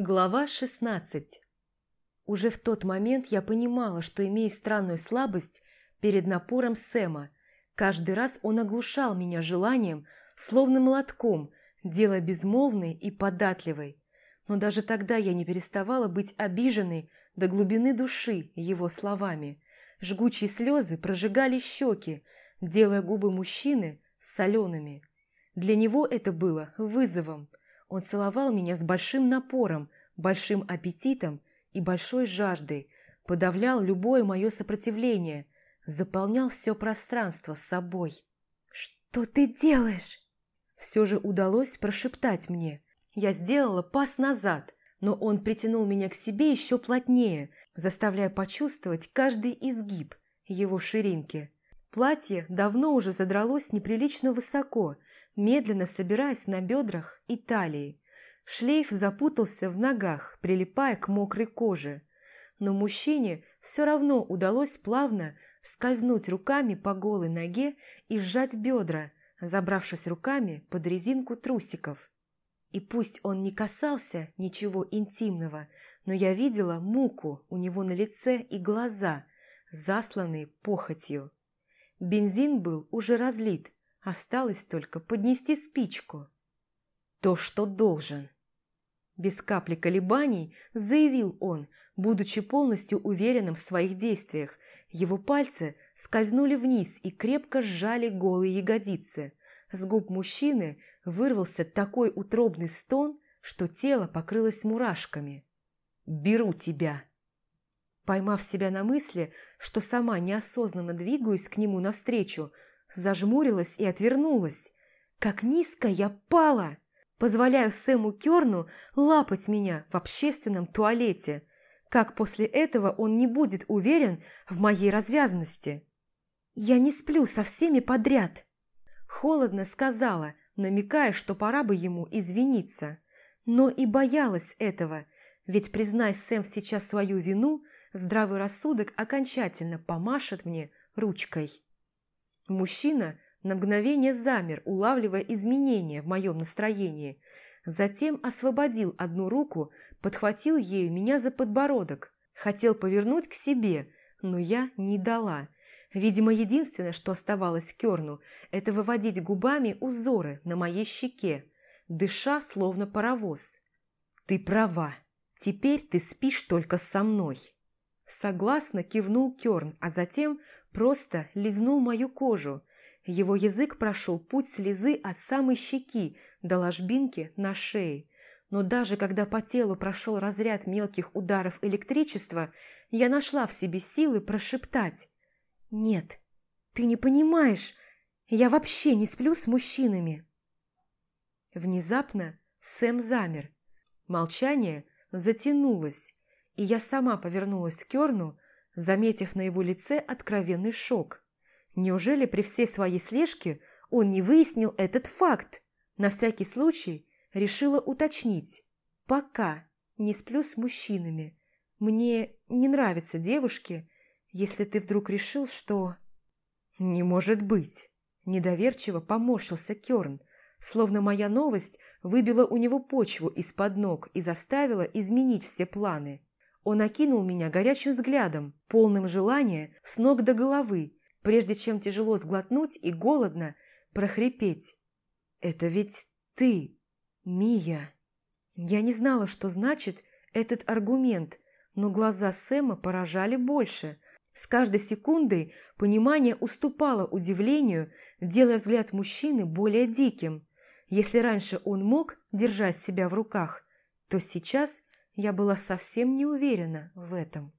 Глава 16 Уже в тот момент я понимала, что имею странную слабость перед напором Сэма. Каждый раз он оглушал меня желанием, словно молотком, делая безмолвной и податливой. Но даже тогда я не переставала быть обиженной до глубины души его словами. Жгучие слезы прожигали щеки, делая губы мужчины солеными. Для него это было вызовом – он целовал меня с большим напором, большим аппетитом и большой жаждой, подавлял любое мое сопротивление, заполнял все пространство с собой. «Что ты делаешь?» Все же удалось прошептать мне. Я сделала пас назад, но он притянул меня к себе еще плотнее, заставляя почувствовать каждый изгиб его ширинки. Платье давно уже задралось неприлично высоко – медленно собираясь на бедрах и талии. Шлейф запутался в ногах, прилипая к мокрой коже. Но мужчине все равно удалось плавно скользнуть руками по голой ноге и сжать бедра, забравшись руками под резинку трусиков. И пусть он не касался ничего интимного, но я видела муку у него на лице и глаза, засланные похотью. Бензин был уже разлит, Осталось только поднести спичку. То, что должен. Без капли колебаний заявил он, будучи полностью уверенным в своих действиях. Его пальцы скользнули вниз и крепко сжали голые ягодицы. С губ мужчины вырвался такой утробный стон, что тело покрылось мурашками. «Беру тебя!» Поймав себя на мысли, что сама неосознанно двигаюсь к нему навстречу, зажмурилась и отвернулась. Как низко я пала! Позволяю Сэму Керну лапать меня в общественном туалете. Как после этого он не будет уверен в моей развязанности? Я не сплю со всеми подряд. Холодно сказала, намекая, что пора бы ему извиниться. Но и боялась этого, ведь, признай Сэм сейчас свою вину, здравый рассудок окончательно помашет мне ручкой. Мужчина на мгновение замер, улавливая изменения в моем настроении. Затем освободил одну руку, подхватил ею меня за подбородок. Хотел повернуть к себе, но я не дала. Видимо, единственное, что оставалось Керну, это выводить губами узоры на моей щеке, дыша, словно паровоз. «Ты права. Теперь ты спишь только со мной». Согласно кивнул Керн, а затем просто лизнул мою кожу. Его язык прошел путь слезы от самой щеки до ложбинки на шее. Но даже когда по телу прошел разряд мелких ударов электричества, я нашла в себе силы прошептать. «Нет, ты не понимаешь, я вообще не сплю с мужчинами». Внезапно Сэм замер. Молчание затянулось, и я сама повернулась к Керну, заметив на его лице откровенный шок. Неужели при всей своей слежке он не выяснил этот факт? На всякий случай решила уточнить. Пока не сплю с мужчинами. Мне не нравятся девушки, если ты вдруг решил, что... Не может быть. Недоверчиво поморщился Керн, словно моя новость выбила у него почву из-под ног и заставила изменить все планы. Он окинул меня горячим взглядом, полным желания с ног до головы, прежде чем тяжело сглотнуть и голодно прохрипеть. «Это ведь ты, Мия!» Я не знала, что значит этот аргумент, но глаза Сэма поражали больше. С каждой секундой понимание уступало удивлению, делая взгляд мужчины более диким. Если раньше он мог держать себя в руках, то сейчас – я была совсем не уверена в этом.